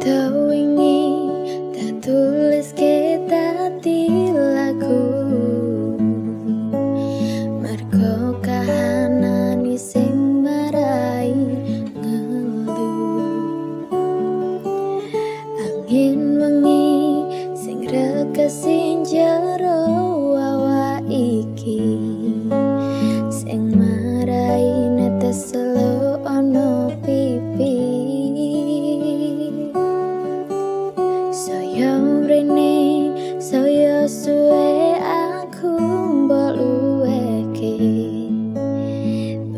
wingi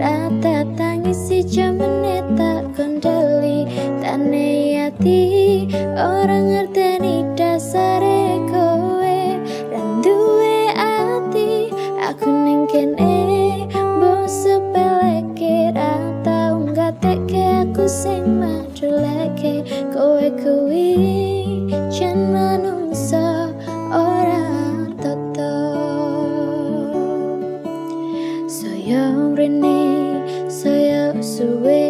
Rata tangis si jamene tak kendali Tane ati orang ngerteni dasare kowe. Randuwe ati aku ning kene. Mbok sepeleke rata unggateke aku sing maduleke Kowe kuwi jan manungsa ora toto. Saya mrene away.